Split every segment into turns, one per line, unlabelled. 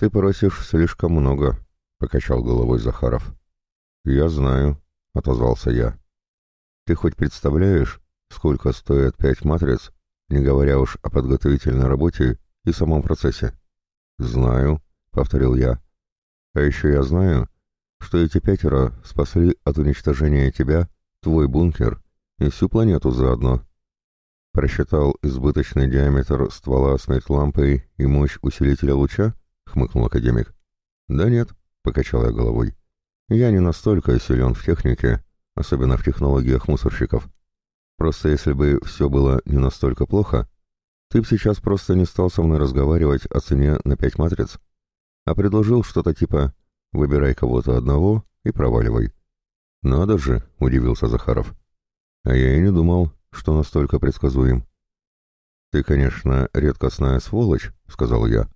«Ты просишь слишком много», — покачал головой Захаров. «Я знаю», — отозвался я. «Ты хоть представляешь, сколько стоят пять матриц, не говоря уж о подготовительной работе и самом процессе?» «Знаю», — повторил я. «А еще я знаю, что эти пятеро спасли от уничтожения тебя, твой бункер и всю планету заодно. Просчитал избыточный диаметр ствола смерть лампой и мощь усилителя луча? Хмыкнул академик. Да нет, покачал я головой. Я не настолько силен в технике, особенно в технологиях мусорщиков. Просто если бы все было не настолько плохо, ты б сейчас просто не стал со мной разговаривать о цене на пять матриц, а предложил что-то типа «выбирай кого-то одного и проваливай». «Надо же!» — удивился Захаров. «А я и не думал, что настолько предсказуем». «Ты, конечно, редкостная сволочь», — сказал я,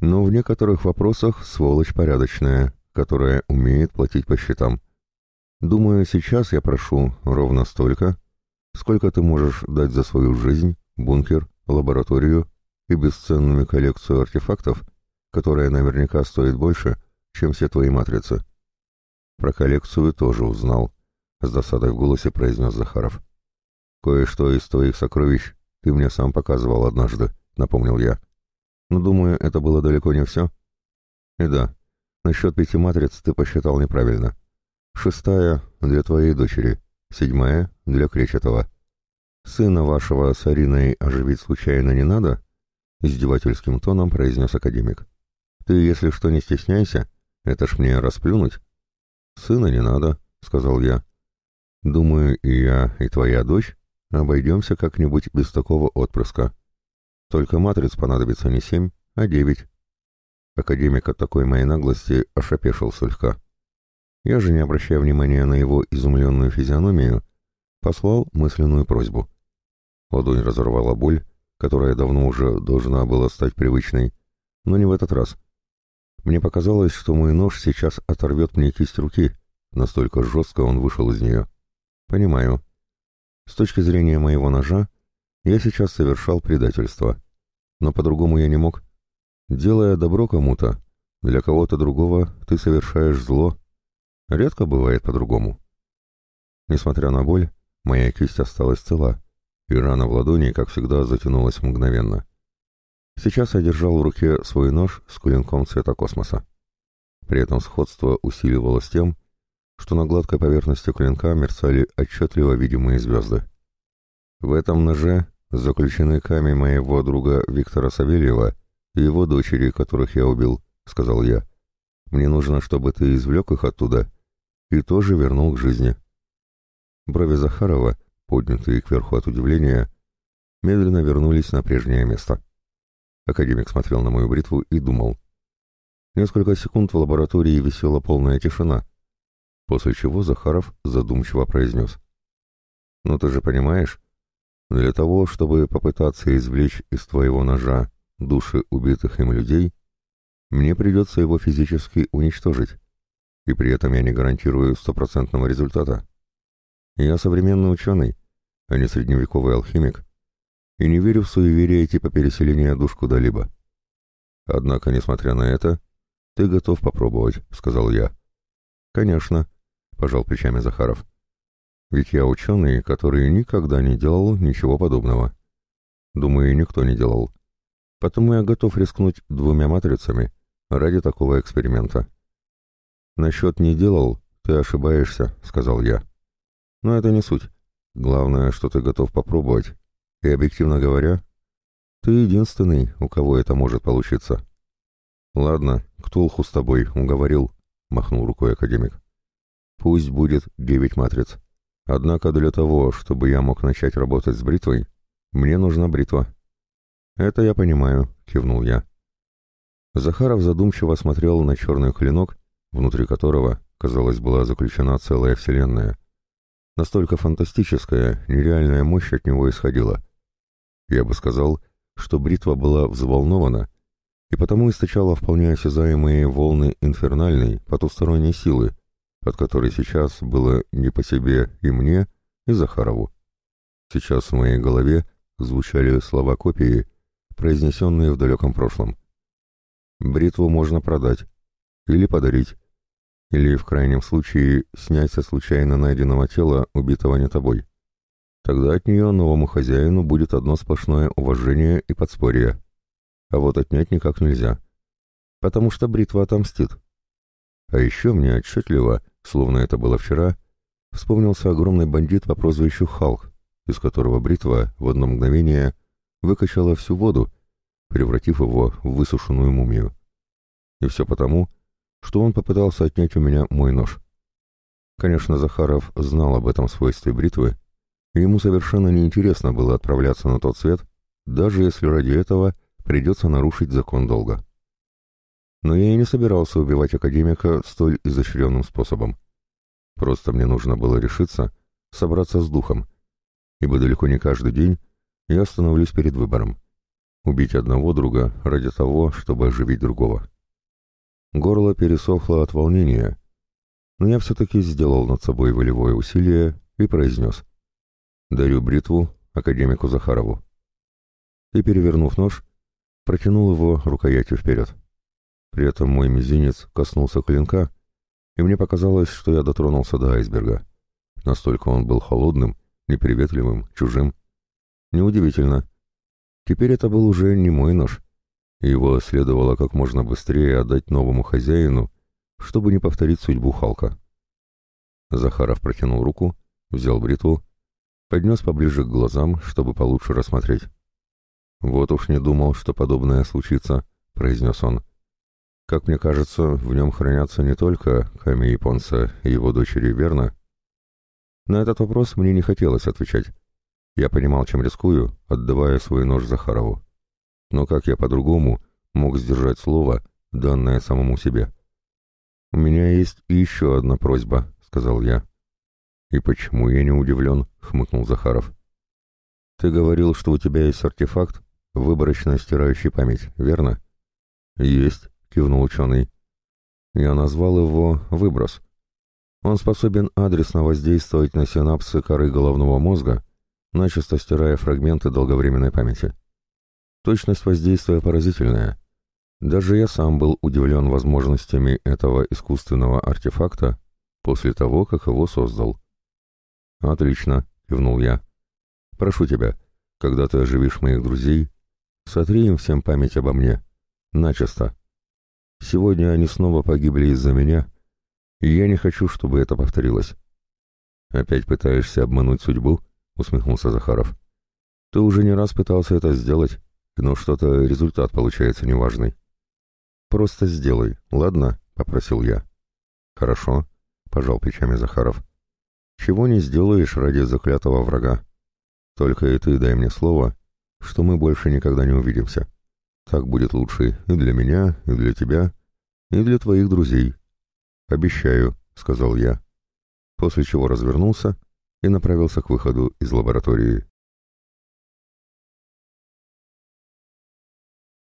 «но в некоторых вопросах сволочь порядочная, которая умеет платить по счетам. Думаю, сейчас я прошу ровно столько, сколько ты можешь дать за свою жизнь, бункер, лабораторию и бесценную коллекцию артефактов, которая наверняка стоит больше, чем все твои матрицы». Про коллекцию тоже узнал, — с досадой в голосе произнес Захаров. «Кое-что из твоих сокровищ ты мне сам показывал однажды», — напомнил я. «Но, думаю, это было далеко не все». «И да, насчет пяти матриц ты посчитал неправильно. Шестая — для твоей дочери, седьмая — для Кречетова. Сына вашего с Ариной оживить случайно не надо?» — издевательским тоном произнес академик. «Ты, если что, не стесняйся, это ж мне расплюнуть». «Сына не надо», — сказал я. «Думаю, и я, и твоя дочь обойдемся как-нибудь без такого отпрыска. Только матриц понадобится не семь, а девять». Академик от такой моей наглости ошапешил слегка. Я же, не обращая внимания на его изумленную физиономию, послал мысленную просьбу. Ладонь разорвала боль, которая давно уже должна была стать привычной, но не в этот раз — мне показалось, что мой нож сейчас оторвет мне кисть руки, настолько жестко он вышел из нее. Понимаю. С точки зрения моего ножа, я сейчас совершал предательство. Но по-другому я не мог. Делая добро кому-то, для кого-то другого ты совершаешь зло. Редко бывает по-другому. Несмотря на боль, моя кисть осталась цела, и рана в ладони, как всегда, затянулась мгновенно. Сейчас я держал в руке свой нож с клинком цвета космоса. При этом сходство усиливалось тем, что на гладкой поверхности клинка мерцали отчетливо видимые звезды. В этом ноже заключены камень моего друга Виктора Савельева и его дочери, которых я убил, — сказал я. Мне нужно, чтобы ты извлек их оттуда и тоже вернул к жизни. Брови Захарова, поднятые кверху от удивления, медленно вернулись на прежнее место. Академик смотрел на мою бритву и думал. Несколько секунд в лаборатории висела полная тишина, после чего Захаров задумчиво произнес. «Ну ты же понимаешь, для того, чтобы попытаться извлечь из твоего ножа души убитых им людей, мне придется его физически уничтожить, и при этом я не гарантирую стопроцентного результата. Я современный ученый, а не средневековый алхимик, и не верю в суеверия типа переселения душ куда-либо. Однако, несмотря на это, ты готов попробовать, — сказал я. Конечно, — пожал плечами Захаров. Ведь я ученый, который никогда не делал ничего подобного. Думаю, никто не делал. Потому я готов рискнуть двумя матрицами ради такого эксперимента. Насчет «не делал» ты ошибаешься, — сказал я. Но это не суть. Главное, что ты готов попробовать, и, объективно говоря, ты единственный, у кого это может получиться. Ладно, Ктулху с тобой, уговорил, махнул рукой академик. Пусть будет девять матриц. Однако для того, чтобы я мог начать работать с бритвой, мне нужна бритва. Это я понимаю, кивнул я. Захаров задумчиво смотрел на черный клинок, внутри которого, казалось, была заключена целая вселенная. Настолько фантастическая, нереальная мощь от него исходила. Я бы сказал, что бритва была взволнована и потому источала вполне осязаемые волны инфернальной, потусторонней силы, от которой сейчас было не по себе и мне, и Захарову. Сейчас в моей голове звучали слова копии, произнесенные в далеком прошлом. Бритву можно продать. Или подарить. Или, в крайнем случае, снять со случайно найденного тела, убитого не тобой. Тогда от нее новому хозяину будет одно сплошное уважение и подспорье. А вот отнять никак нельзя. Потому что бритва отомстит. А еще мне отчетливо, словно это было вчера, вспомнился огромный бандит по прозвищу Халк, из которого бритва в одно мгновение выкачала всю воду, превратив его в высушенную мумию. И все потому, что он попытался отнять у меня мой нож. Конечно, Захаров знал об этом свойстве бритвы, и ему совершенно неинтересно было отправляться на тот свет, даже если ради этого придется нарушить закон долга. Но я и не собирался убивать академика столь изощренным способом. Просто мне нужно было решиться, собраться с духом, ибо далеко не каждый день я становлюсь перед выбором — убить одного друга ради того, чтобы оживить другого. Горло пересохло от волнения, но я все-таки сделал над собой волевое усилие и произнес «Дарю бритву академику Захарову». И, перевернув нож, протянул его рукоятью вперед. При этом мой мизинец коснулся клинка, и мне показалось, что я дотронулся до айсберга. Настолько он был холодным, неприветливым, чужим. Неудивительно. Теперь это был уже не мой нож, его следовало как можно быстрее отдать новому хозяину, чтобы не повторить судьбу Халка. Захаров протянул руку, взял бритву, поднес поближе к глазам, чтобы получше рассмотреть. «Вот уж не думал, что подобное случится», — произнес он. «Как мне кажется, в нем хранятся не только Ками Японца и его дочери, верно?» На этот вопрос мне не хотелось отвечать. Я понимал, чем рискую, отдавая свой нож Захарову. Но как я по-другому мог сдержать слово, данное самому себе? «У меня есть еще одна просьба», — сказал я. «И почему я не удивлен?» — хмыкнул Захаров. «Ты говорил, что у тебя есть артефакт, выборочно стирающий память, верно?» «Есть», — кивнул ученый. «Я назвал его «выброс». Он способен адресно воздействовать на синапсы коры головного мозга, начисто стирая фрагменты долговременной памяти. Точность воздействия поразительная. Даже я сам был удивлен возможностями этого искусственного артефакта после того, как его создал. «Отлично», — кивнул я. «Прошу тебя, когда ты оживишь моих друзей, сотри им всем память обо мне. Начисто. Сегодня они снова погибли из-за меня, и я не хочу, чтобы это повторилось». «Опять пытаешься обмануть судьбу?» — усмехнулся Захаров. «Ты уже не раз пытался это сделать, но что-то результат получается неважный. «Просто сделай, ладно?» — попросил я. «Хорошо», — пожал плечами Захаров. «Чего не сделаешь ради заклятого врага? Только и ты дай мне слово, что мы больше никогда не увидимся. Так будет лучше и для меня, и для тебя, и для твоих друзей». «Обещаю», — сказал я, после чего развернулся и направился к выходу из лаборатории.